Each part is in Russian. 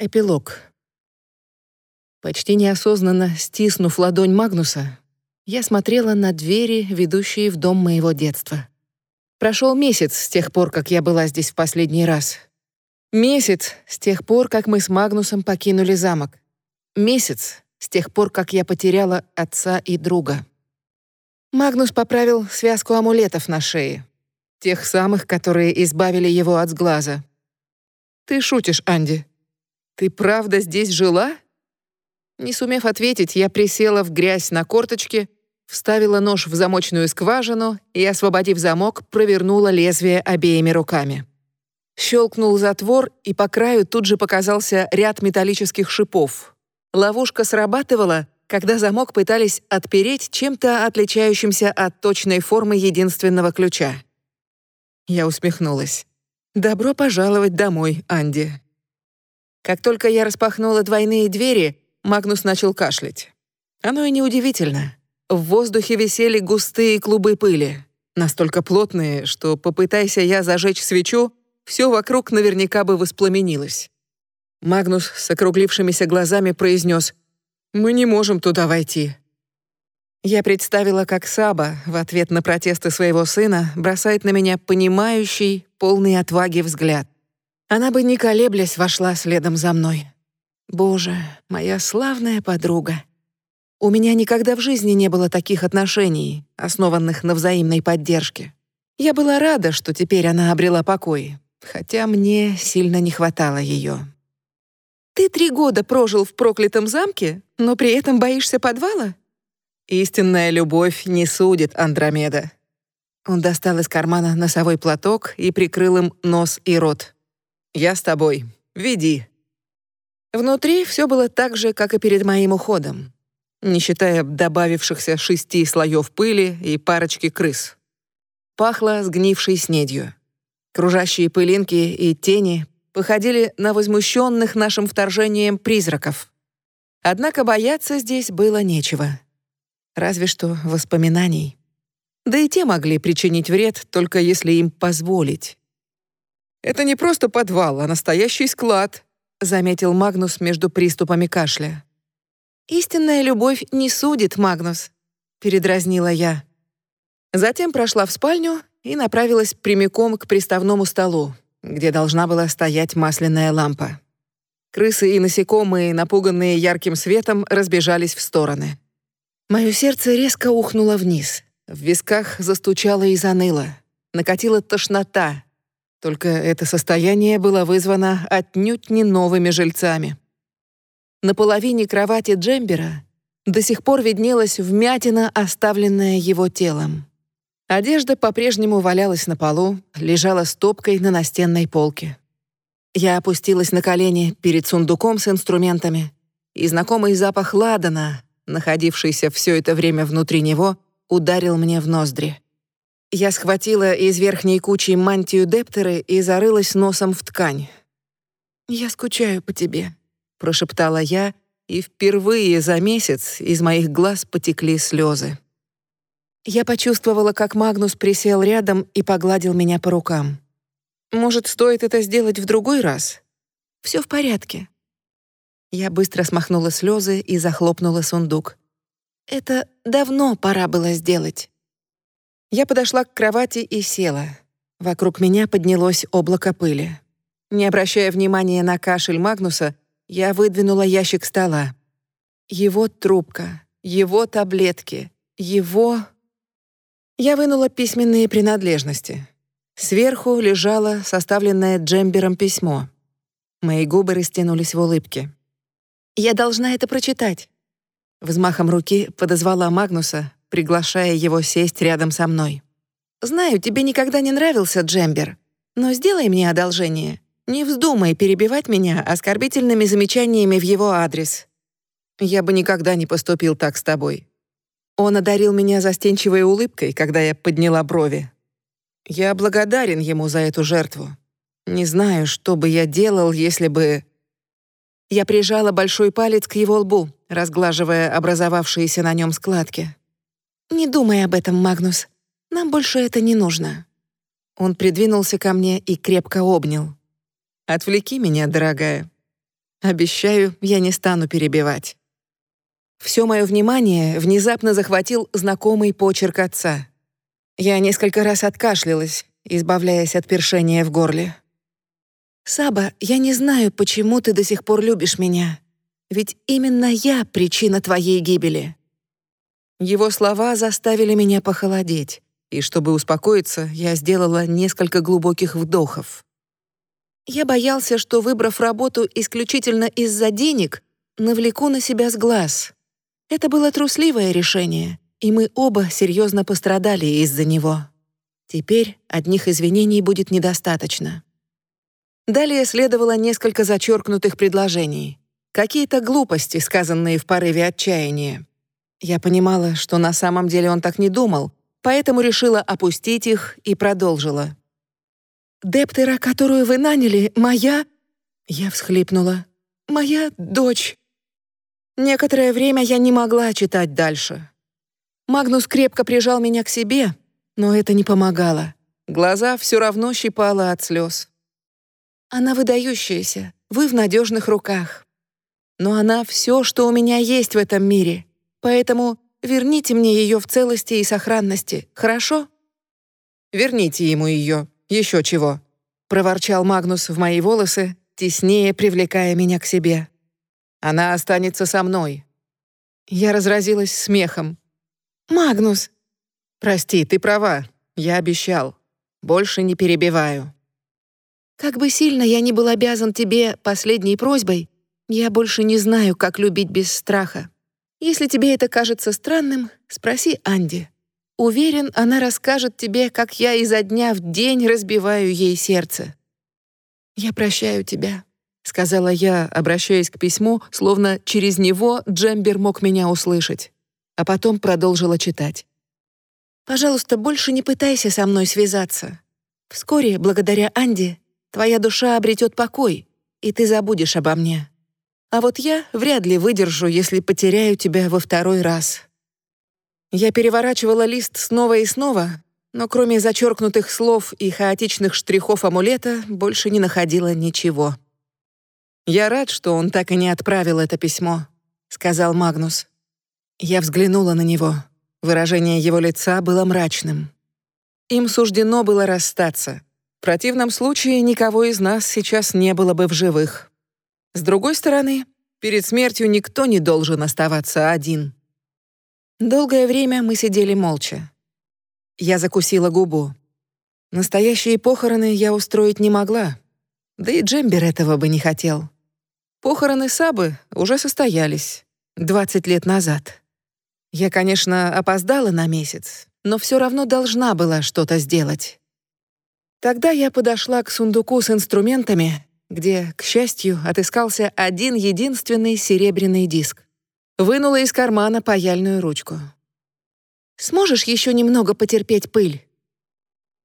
Эпилог. Почти неосознанно стиснув ладонь Магнуса, я смотрела на двери, ведущие в дом моего детства. Прошел месяц с тех пор, как я была здесь в последний раз. Месяц с тех пор, как мы с Магнусом покинули замок. Месяц с тех пор, как я потеряла отца и друга. Магнус поправил связку амулетов на шее. Тех самых, которые избавили его от сглаза. «Ты шутишь, Анди?» «Ты правда здесь жила?» Не сумев ответить, я присела в грязь на корточки, вставила нож в замочную скважину и, освободив замок, провернула лезвие обеими руками. Щелкнул затвор, и по краю тут же показался ряд металлических шипов. Ловушка срабатывала, когда замок пытались отпереть чем-то отличающимся от точной формы единственного ключа. Я усмехнулась. «Добро пожаловать домой, Анди». Как только я распахнула двойные двери, Магнус начал кашлять. Оно и неудивительно. В воздухе висели густые клубы пыли, настолько плотные, что, попытайся я зажечь свечу, все вокруг наверняка бы воспламенилось. Магнус с округлившимися глазами произнес «Мы не можем туда войти». Я представила, как Саба в ответ на протесты своего сына бросает на меня понимающий, полный отваги взгляд. Она бы, не колеблясь, вошла следом за мной. Боже, моя славная подруга. У меня никогда в жизни не было таких отношений, основанных на взаимной поддержке. Я была рада, что теперь она обрела покой, хотя мне сильно не хватало ее. «Ты три года прожил в проклятом замке, но при этом боишься подвала?» «Истинная любовь не судит, Андромеда». Он достал из кармана носовой платок и прикрыл им нос и рот. Я с тобой. Веди». Внутри все было так же, как и перед моим уходом, не считая добавившихся шести слоев пыли и парочки крыс. Пахло сгнившей снедью. Кружащие пылинки и тени походили на возмущенных нашим вторжением призраков. Однако бояться здесь было нечего. Разве что воспоминаний. Да и те могли причинить вред, только если им позволить. Это не просто подвал, а настоящий склад», — заметил Магнус между приступами кашля. «Истинная любовь не судит, Магнус», — передразнила я. Затем прошла в спальню и направилась прямиком к приставному столу, где должна была стоять масляная лампа. Крысы и насекомые, напуганные ярким светом, разбежались в стороны. Мое сердце резко ухнуло вниз. В висках застучало и заныло. Накатила тошнота, только это состояние было вызвано отнюдь не новыми жильцами. На половине кровати Джембера до сих пор виднелась вмятина, оставленная его телом. Одежда по-прежнему валялась на полу, лежала стопкой на настенной полке. Я опустилась на колени перед сундуком с инструментами, и знакомый запах ладана, находившийся все это время внутри него, ударил мне в ноздри. Я схватила из верхней кучи мантию Дептеры и зарылась носом в ткань. «Я скучаю по тебе», — прошептала я, и впервые за месяц из моих глаз потекли слезы. Я почувствовала, как Магнус присел рядом и погладил меня по рукам. «Может, стоит это сделать в другой раз?» «Все в порядке». Я быстро смахнула слезы и захлопнула сундук. «Это давно пора было сделать». Я подошла к кровати и села. Вокруг меня поднялось облако пыли. Не обращая внимания на кашель Магнуса, я выдвинула ящик стола. Его трубка, его таблетки, его... Я вынула письменные принадлежности. Сверху лежало составленное Джембером письмо. Мои губы растянулись в улыбке. «Я должна это прочитать». Взмахом руки подозвала Магнуса, приглашая его сесть рядом со мной. «Знаю, тебе никогда не нравился Джембер, но сделай мне одолжение. Не вздумай перебивать меня оскорбительными замечаниями в его адрес. Я бы никогда не поступил так с тобой». Он одарил меня застенчивой улыбкой, когда я подняла брови. Я благодарен ему за эту жертву. Не знаю, что бы я делал, если бы... Я прижала большой палец к его лбу, разглаживая образовавшиеся на нем складки. «Не думай об этом, Магнус. Нам больше это не нужно». Он придвинулся ко мне и крепко обнял. «Отвлеки меня, дорогая». Обещаю, я не стану перебивать. Все мое внимание внезапно захватил знакомый почерк отца. Я несколько раз откашлялась, избавляясь от першения в горле. «Саба, я не знаю, почему ты до сих пор любишь меня. Ведь именно я причина твоей гибели». Его слова заставили меня похолодеть, и чтобы успокоиться, я сделала несколько глубоких вдохов. Я боялся, что, выбрав работу исключительно из-за денег, навлеку на себя сглаз. Это было трусливое решение, и мы оба серьезно пострадали из-за него. Теперь одних извинений будет недостаточно. Далее следовало несколько зачеркнутых предложений. Какие-то глупости, сказанные в порыве отчаяния. Я понимала, что на самом деле он так не думал, поэтому решила опустить их и продолжила. Дептера, которую вы наняли, моя...» Я всхлипнула. «Моя дочь». Некоторое время я не могла читать дальше. Магнус крепко прижал меня к себе, но это не помогало. Глаза все равно щипало от слез. «Она выдающаяся, вы в надежных руках. Но она все, что у меня есть в этом мире, поэтому верните мне ее в целости и сохранности, хорошо?» «Верните ему ее», еще чего?» — проворчал Магнус в мои волосы, теснее привлекая меня к себе. «Она останется со мной». Я разразилась смехом. «Магнус!» «Прости, ты права. Я обещал. Больше не перебиваю». «Как бы сильно я ни был обязан тебе последней просьбой, я больше не знаю, как любить без страха. Если тебе это кажется странным, спроси Анди». Уверен, она расскажет тебе, как я изо дня в день разбиваю ей сердце. «Я прощаю тебя», — сказала я, обращаясь к письму, словно через него Джембер мог меня услышать. А потом продолжила читать. «Пожалуйста, больше не пытайся со мной связаться. Вскоре, благодаря Анди, твоя душа обретет покой, и ты забудешь обо мне. А вот я вряд ли выдержу, если потеряю тебя во второй раз». Я переворачивала лист снова и снова, но кроме зачеркнутых слов и хаотичных штрихов амулета больше не находила ничего. «Я рад, что он так и не отправил это письмо», — сказал Магнус. Я взглянула на него. Выражение его лица было мрачным. Им суждено было расстаться. В противном случае никого из нас сейчас не было бы в живых. С другой стороны, перед смертью никто не должен оставаться один. Долгое время мы сидели молча. Я закусила губу. Настоящие похороны я устроить не могла. Да и Джембер этого бы не хотел. Похороны Сабы уже состоялись 20 лет назад. Я, конечно, опоздала на месяц, но все равно должна была что-то сделать. Тогда я подошла к сундуку с инструментами, где, к счастью, отыскался один единственный серебряный диск. Вынула из кармана паяльную ручку. «Сможешь еще немного потерпеть пыль?»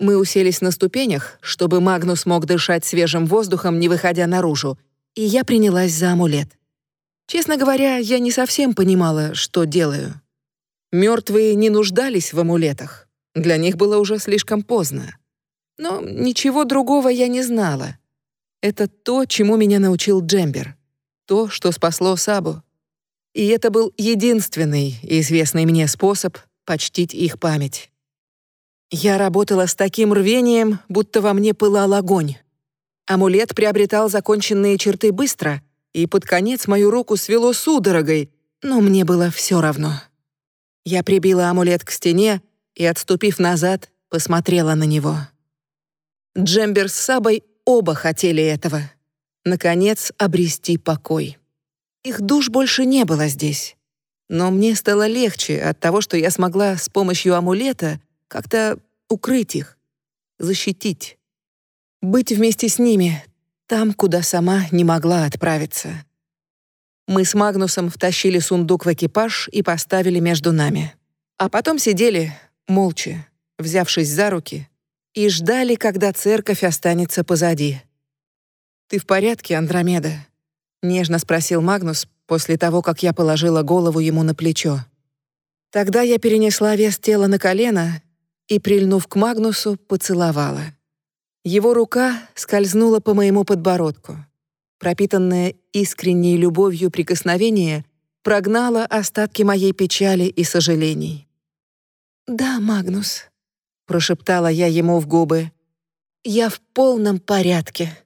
Мы уселись на ступенях, чтобы Магнус мог дышать свежим воздухом, не выходя наружу, и я принялась за амулет. Честно говоря, я не совсем понимала, что делаю. Мертвые не нуждались в амулетах. Для них было уже слишком поздно. Но ничего другого я не знала. Это то, чему меня научил Джембер. То, что спасло Сабу. И это был единственный известный мне способ почтить их память. Я работала с таким рвением, будто во мне пылал огонь. Амулет приобретал законченные черты быстро, и под конец мою руку свело судорогой, но мне было все равно. Я прибила амулет к стене и, отступив назад, посмотрела на него. Джембер с Сабой оба хотели этого. Наконец, обрести покой. Их душ больше не было здесь. Но мне стало легче от того, что я смогла с помощью амулета как-то укрыть их, защитить. Быть вместе с ними, там, куда сама не могла отправиться. Мы с Магнусом втащили сундук в экипаж и поставили между нами. А потом сидели, молча, взявшись за руки, и ждали, когда церковь останется позади. «Ты в порядке, Андромеда?» нежно спросил Магнус после того, как я положила голову ему на плечо. Тогда я перенесла вес тела на колено и, прильнув к Магнусу, поцеловала. Его рука скользнула по моему подбородку. пропитанное искренней любовью прикосновение прогнало остатки моей печали и сожалений. «Да, Магнус», — прошептала я ему в губы, — «я в полном порядке».